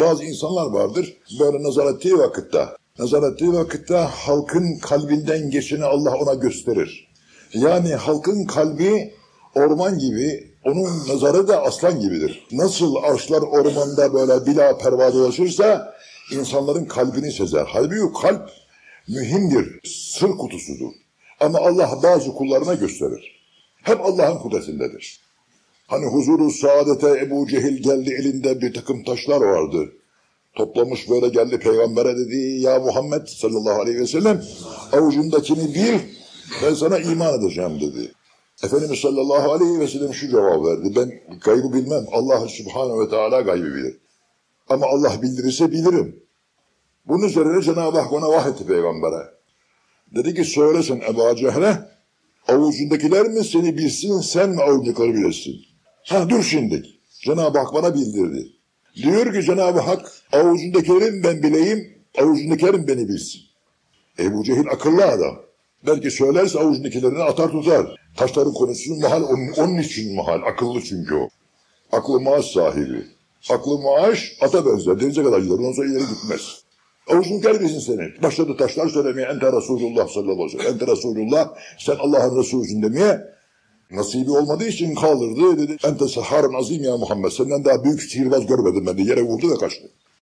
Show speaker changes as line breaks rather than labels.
Bazı insanlar vardır böyle nazar ettiği vakitte, nazar ettiği vakitte halkın kalbinden geçeni Allah ona gösterir. Yani halkın kalbi orman gibi, onun nazarı da aslan gibidir. Nasıl arşlar ormanda böyle bila perva dolaşırsa insanların kalbini sezer. Halbuki kalp mühimdir, sır kutusudur. Ama Allah bazı kullarına gösterir. Hep Allah'ın kudretindedir. Hani huzuru saadete Ebu Cehil geldi elinde bir takım taşlar vardı. Toplamış böyle geldi peygambere dedi ya Muhammed sallallahu aleyhi ve sellem avucundakini bil ben sana iman edeceğim dedi. Efendimiz sallallahu aleyhi ve sellem şu cevap verdi. Ben gaybı bilmem. Allah subhanehu ve teala gaybı bilir. Ama Allah bildirirse bilirim. Bunun üzerine Cenab-ı Hak ona vahyetti peygambere. Dedi ki söylesin Ebu Cehle avucundakiler mi seni bilsin sen mi avucundakileri bilesin? Ha dur şimdi. Cenab-ı Hak bana bildirdi. Diyor ki Cenab-ı Hak avucundakilerin ben bileyim, avucundakilerin beni bilsin. Ebu Cehil akıllı adam. Belki söylerse avucundakilerini atar tutar. Taşların konusu mahal onun, onun için mahal. Akıllı çünkü o. Aklı maaş sahibi. Aklı maaş ata benzer. Denize kadar gider. Ondan sonra ileri gitmez. Avucundakiler bilsin seni. Başladı taşlar söylemeye. Ente Resulullah sallallahu aleyhi ve sellem. Ente Resulullah. Sen Allah'ın Resulüsün demeye. Nasibi olmadığı için kaldırdı. Dedi, Ente seharın azim ya Muhammed. Senden daha büyük sihirbaz görmedim ben de. Yere vurdu ve kaçtı.